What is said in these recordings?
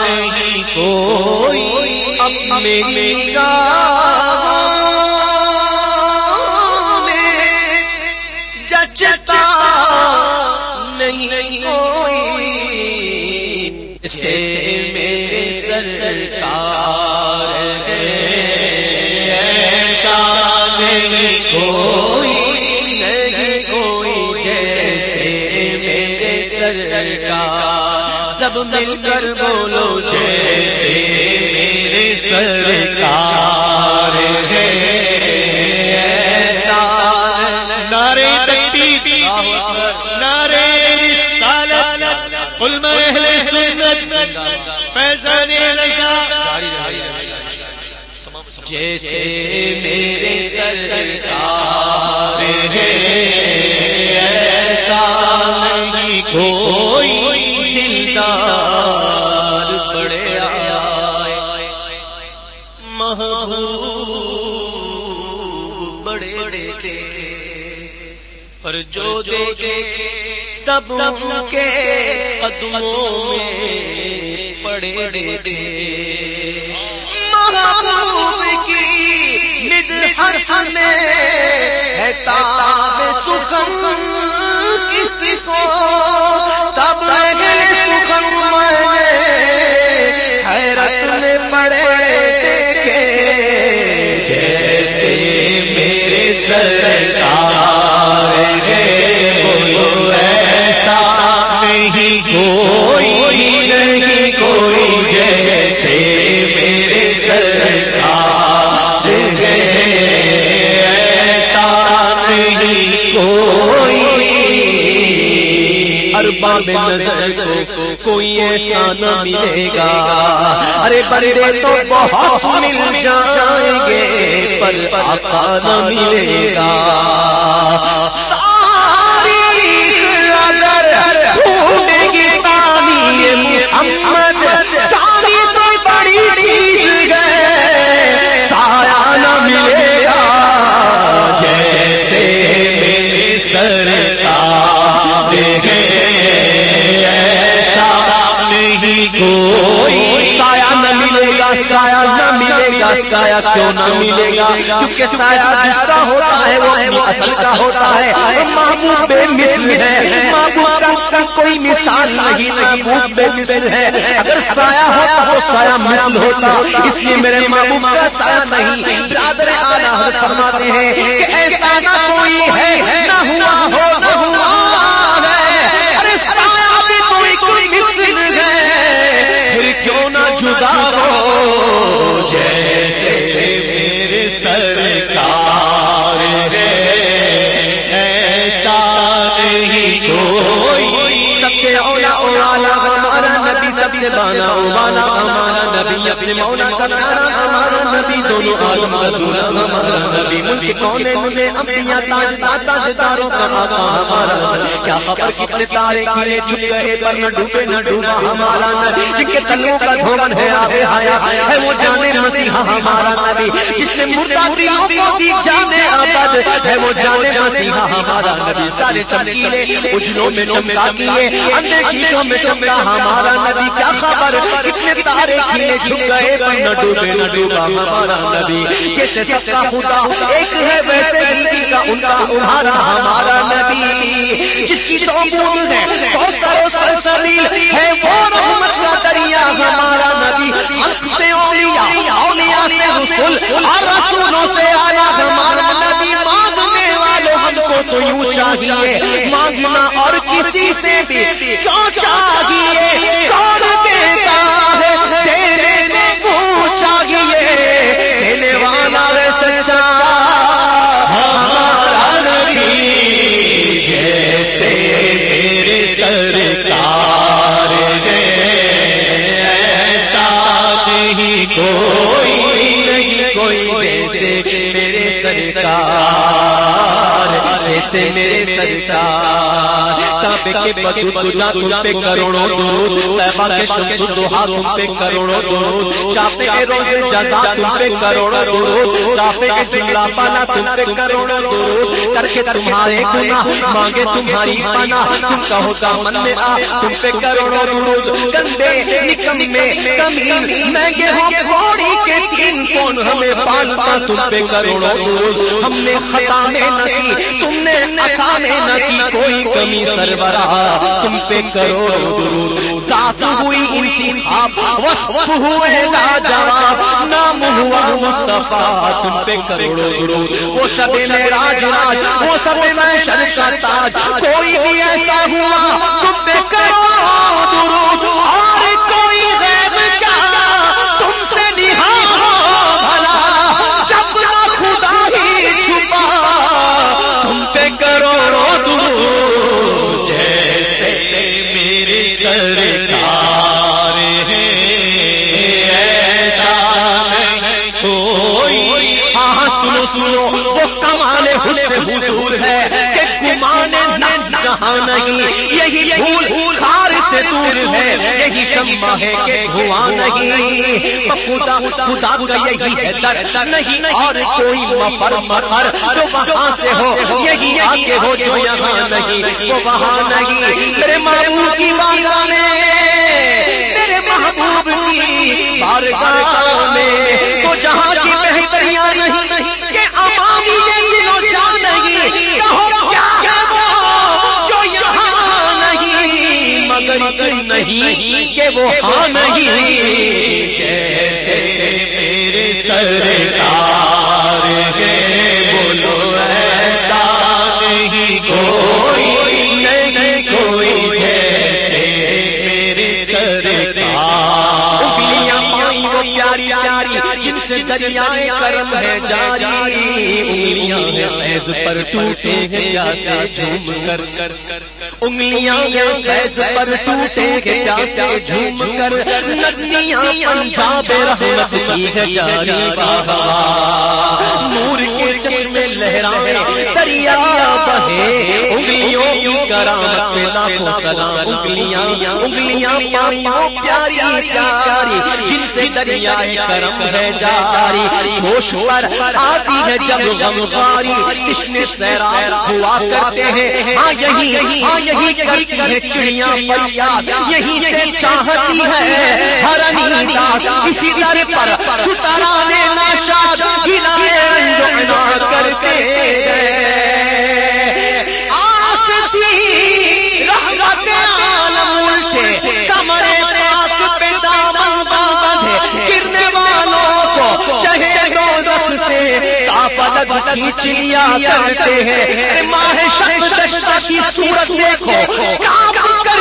نہیں کوئی اب میری جچتا نہیں کوئی میرے سرکار ایسا نہیں کوئی نہیں کوئی، جیسے میرے سرکار سب مل کر بولو، جیسے میرے سرکار رسالت علم اہل سنت لگا جیسے میرے سرکار ہے، ایسا نہیں کوئی بڑے بڑے بڑے پر جو دیکھے سب کے قدموں میں پڑے دے محبوب کی مدحت میں ہے تاب سخن۔ کسی کو سب کوئی ایسا نہ ملے گا۔ ارے بڑے تو بہت مل جائیں گے پر آقا نہ ملے گا۔ سایہ کیوں نہ ملے گا؟ کیونکہ سایہ جس کا ہوتا ہے وہ اپنی اصل کا ہوتا ہے۔ محبوب بے مثل ہے۔ محبوب کا کوئی مثال نہیں محبوب بے مثل ہے۔ اگر سایہ ہوتا وہ سایہ مثل ہوتا۔ اس لیے میرے محبوب کا سایہ نہیں۔ برادر آلہ فرماتے ہیں کہ ایسا نہ کوئی ہے نہ ہوا ہو نہ ہوا ہے۔ ارے سایہ بھی کوئی کوئی مثل ہے۔ پھر کیوں نہ جدا سب بانا بانا نبی اپنے مولا کا ہمارا نبی، دونوں عالم کا دولا ہمارا نبی، ملک کونے ملے انبیاء تاج تاج داروں کا آقا ہمارا کیا خبر؟ کتنے تارے کھلے چھپ گئے، پر نہ ڈوبے، نہ ڈوبا ہمارا نبی۔ جن کے تلوں کا دھومن ہے آبے آیا ہے، وہ جانے مسیحا ہمارا نبی۔ جس نے مردہ دلوں کو دی جانے آباد ہے، وہ جانے مسیحا ہمارا نبی۔ سارے چمکیلے، اجلوں میں چمکا کیے، اندھے شیشوں میں چمکا ہمارا نبی۔ کیا خبر؟ کتنے تارے کھلے گئے پر نہ ڈوبے نہ ڈوبا ہمارا نبی۔ جیسے سب کا خدا ایک ہے ویسے ہی کا ان کا تمہارا ہمارا نبی۔ جس کی سوبود ہے بہت سارے سلسلیل ہے وہ رحمت کا دریا ہمارا نبی۔ حق سے اولیاء اولیاء سے رسول اور رسولوں سے آیا ہمارا نبی۔ مانگنے والوں ہم کو تو یوں چاہیے مانگنا اور کسی سے بھی کیوں چاہیے؟ کون میرے سرکار کعبے کے بدو تجا تم پہ کروڑوں درود۔ طیبہ کے شمس دوہا تم پہ کروڑوں درود۔ کے روز جزا تم پہ کروڑوں درود۔ رافے کے جملہ پانا تم پہ کروڑوں درود۔ کر کے تمہارے گناہ مانگے تمہاری پانا تم کہو کا من میں آ تم پہ کروڑوں درود۔ گندے نکمے کمین۔ مہنگے ہو گھوڑی کے تین کون؟ ہمیں پالتا تم پہ کروڑوں درود۔ ہم نے خطا میں نہ کی تم نے عطا میں نہ کی کوئی کمی سربراہ تم پہ کروڑوں درود۔ ساس ہوئی انتخاب وصف ہوئے لاجواب نام ہوا مصطفیٰ تم پہ کروڑوں درود۔ وہ شب میں راج وہ سب میں کا تاج۔ کوئی بھی ایسا ہوا تم پہ کروڑوں درود۔ کوئی ہاں سنو سنو، وہ کمال حسن حضور ہے کہ گمانے نفس جہاں نہیں، یہی بھول خار سے دور ہے، یہی شمع ہے کہ دھواں نہیں۔ خدا خدا کا یہی ہے در، نہیں اور کوئی مفر مفر جو وہاں سے ہو، یہی آگے ہو جو یہاں نہیں، وہ وہاں نہیں۔ میرے محبوب کی بارگاہ میں، میرے محبوب کی بارگاہ میں، تو جہاں ہے جاری انگلیاں ہیں فیض پر ٹوٹے ہیں پیاسے جھوم کر۔ انگلیاں ہیں فیض پر ٹوٹے ہیں پیاسے جھوم کر۔ ندیاں، پنجاب رحمت کی ہے جاری بابا نور کے لہرائے دریا بہے انگلیوں کی کرامت پہ لاکھوں سلام انگلیاں انگلیاں پانیوں پیاری پیاری جن سے دریائے کرم ہے جاری جوش پر آتی ہے جب غم غاری کشن سیراب ہوا کرتے ہیں ہاں یہی ہاں یہی کرتی ہے چڑیاں فریاد یہی سے چاہتی ہے در پر ناشاد انا کرتے ہیں گرنے والوں کو کرتے ہیں ماہ شک کی صورت دیکھو کام کر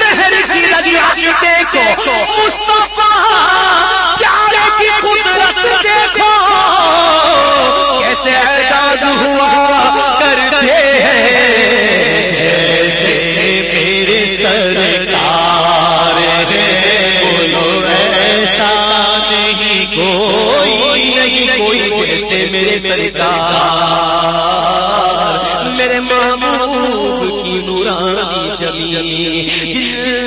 مہر کی لگیات دیکھو مصطفیٰ پیارے کی قدرت دیکھو۔ کیسے اعجاز ہوا کرتے ہیں، جیسے میرے سرکار ہے، بولو ایسا نہیں، کوئی نہیں، کوئی جیسے میرے سرکار، میرے محبوب کی نورانی جمی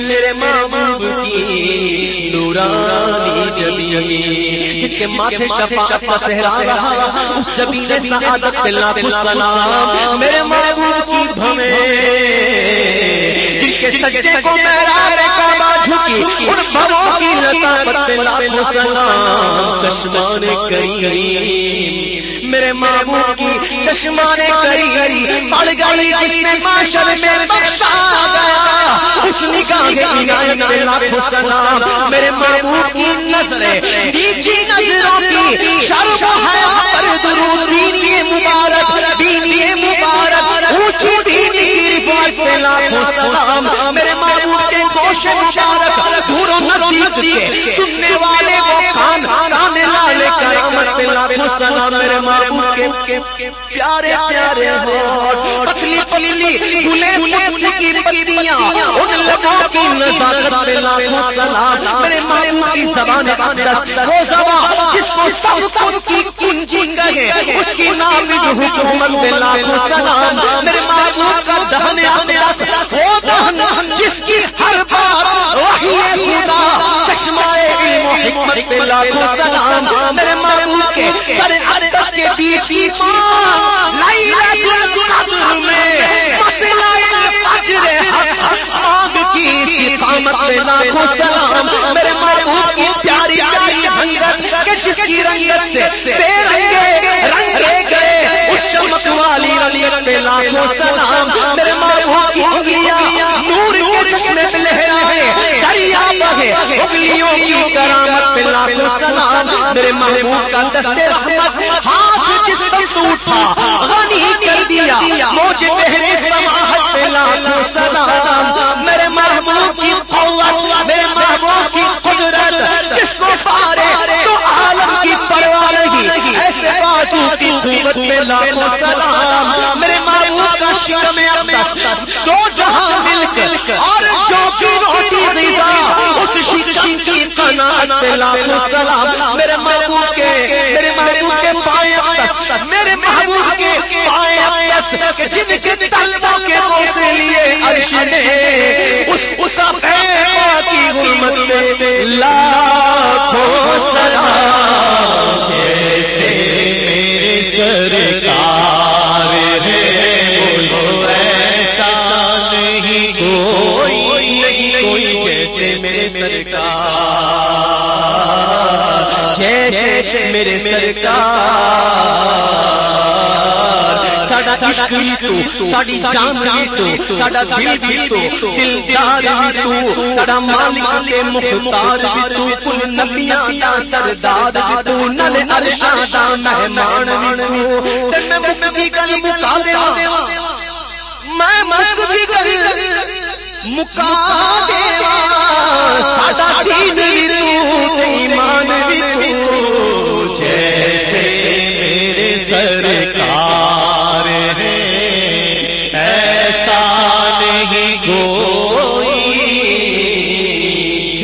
میرے محبوب کی نورانی جمی جن کے ماتھے شفاعت کا صحرا رہا اس سعادت پہ لاکھوں سلام میرے محبوب کی جن کے سچے کو کعبہ جھکی ان بھموں کی لطافت پہ لاکھوں سلام چشمان کریم میرے محبوب کی چشمان کریم پڑ گئی جس میں معاشر میں بخشا اس نگاہ کے عنایت پہ لاکھوں سلام میرے محبوب کی نظریں، نیچی نظروں کی شرف ہے پر درود دینی مبارک دینی مبارک، اونچی دینی کی رفعت پہ لاکھوں سلام میرے محبوب کے گوش مبارک، دور و نزدیک کے سننے والے وہ کان کان لالے قیامت پہ لاکھوں سلام میرے محبوب کے پیارے پیارے ہو پتلی پتلی، گلے گلے کی پتیاں لبوں کی نزاکت پہ لاکھوں سلام میرے محبوب کی زبان اقدس وہ زبان جس کو سب کی کنجی کہے اس کی نامد حکومت پہ لاکھوں سلام میرے محبوب کا دہن اقدس وہ دہن جس کی ہر بار وحی خدا چشمہ علم و حکمت پہ لاکھوں سلام میرے محبوب کے سر اقدس کے بیچ کی ماں لیلت القدر میں مسئلہ جس کی رنگت سے بے رنگے رنگے گئے اس چمک والی رنگت پہ لاکھوں سلام میرے محبوب کی انگلیاں نور کے چشمے پہ لہرائے دریا بہے انگلیوں کی کرامت پہ لاکھوں سلام میرے محبوب کا دستے رحمت ہاتھ جس پر ٹوٹا غنی کر دیا موجے پہرے سماحت پہ لاکھوں سلام شکم اقدس دو جہاں مل کر اور جو کی روٹی غذا، اس شکم کی قناعت پہ لاکھوں سلام۔ میرے محبوب کے، میرے محبوب کے پائے تک میرے محبوب کے پائے اقدس کہ جن جن طلبوں کے حوصلے لیے عرش نے اس میرے سرکار۔ ساڈا عشق بھی تو، ساڈی جان بھی تو، ساڈا دل بھی تو، دلدار بھی تو، ساڈا مالک کے مختار بھی تو، کل نبیاں دا سردار بھی تو، نل عرشاں دا مہمان بھی تو۔ تے میں مکھی گل مکا دیواں میں مکھی گل مکا دیواں ساڈا دین بھی تو، ایمان بھی تو۔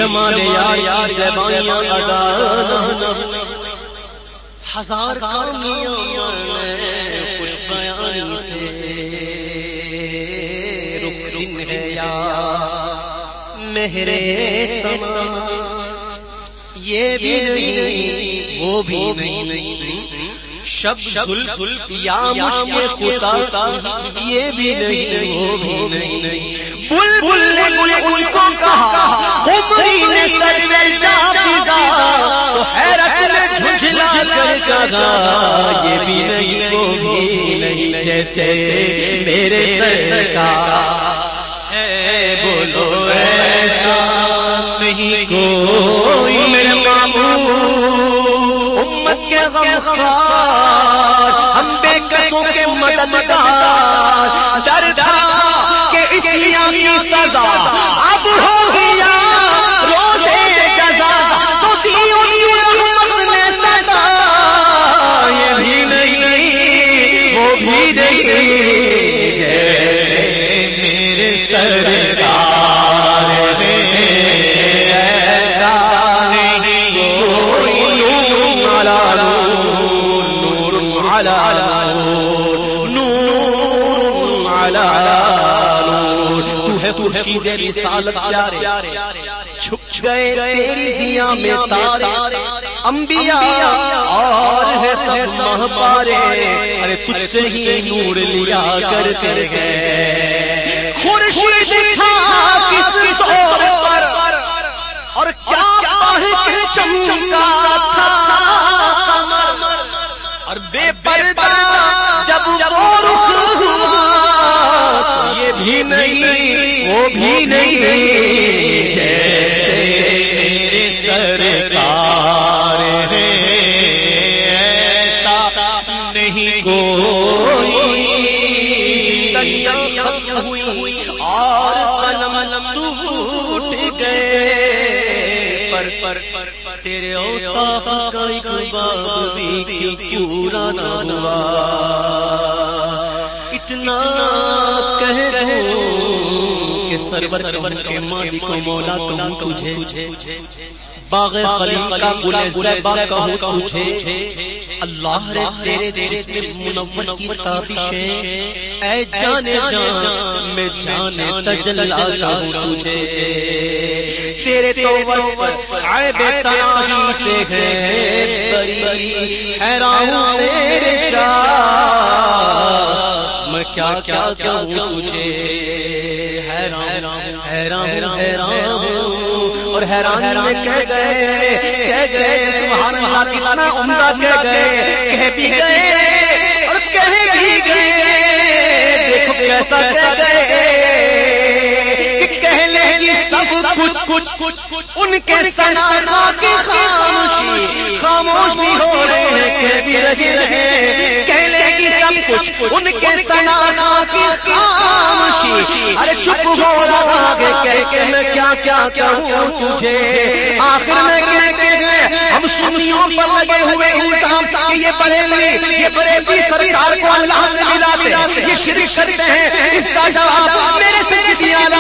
جمال یار زبانیاں ادا ہزار کامیاں خوش بیانی سے رخ دن ہے یا مہرے سما۔ یہ بھی نہیں وہ بھی نہیں شب زلف یا مشک خدا یہ بھی نہیں وہ بھی نہیں بلبل نے ان کو کہا نے سر جا تو حیرت میں جھجلا کر کہا یہ بھی نہیں وہ بھی نہیں جیسے میرے سر کا ہے بولو ایسا نہیں کوئی میرے معمول۔ امت کے بے کسوں کے مددگار در تھا کہ اس کی سزا۔ اب ہو ہے رسالت پیارے، چھپ گئے تیری زیاں میں تارے۔ انبیاء اور ہے سب ماہ پارے۔ ارے تجھ سے ہی نور لیا کرتے گئے۔ خورشید تھا کس طور پر؟ اور کیا پڑھ کے چمچمکا تھا؟ اور بے بھی نہیں، وہ بھی نہیں، جیسے میرے سرکار ہے ایسا نہیں کوئی۔ دنیا ہوئی اور قلم ٹوٹ گئے۔ پر پر پر تیرے اوصاف کا ایک باب بھی کیوں پورا نہ ہوا؟ اتنا کہ سرور کے مالک و مولا کہوں تجھے؟ باغ خلیل کا گل زیبا کہوں تجھے؟ اللہ رے تیرے جسم منور کی تابش اے جانے جان میں جانے تجلا کہوں تجھے؟ تیرے تو وصف عیب تناہی سے ہے۔ بری۔ حیران تیرے شاہ۔ میں کیا کیا کہوں تجھے؟ حیران حیران حیران اور حیران میں کہہ گئے کہہ گئے سبحان اللہ کتنا عمدہ کہہ گئے، کہہ بھی گئے اور کہہ بھی گئے۔ دیکھو کیسا کہہ گئے۔ سب کچھ کچھ کچھ ان کے سنا خاموشی خاموش بھی ہو رہے ہیں بھی رہے ہیں۔ کہہ لیں گی سب کچھ، ان کے سنا کی خاموشی۔ ارے چپ ہو رہا ہے کہہ کے میں کیا کیا کہوں تجھے۔ آخر میں کہہ کے گئے، ہم سنیوں پر لگے ہوئے الزام کہ یہ بریلی یہ بریلی سرکار کو اللہ سے ملاتے یہ شرک کرتے ہیں۔ اس کا جواب میرے سے کسی آلہ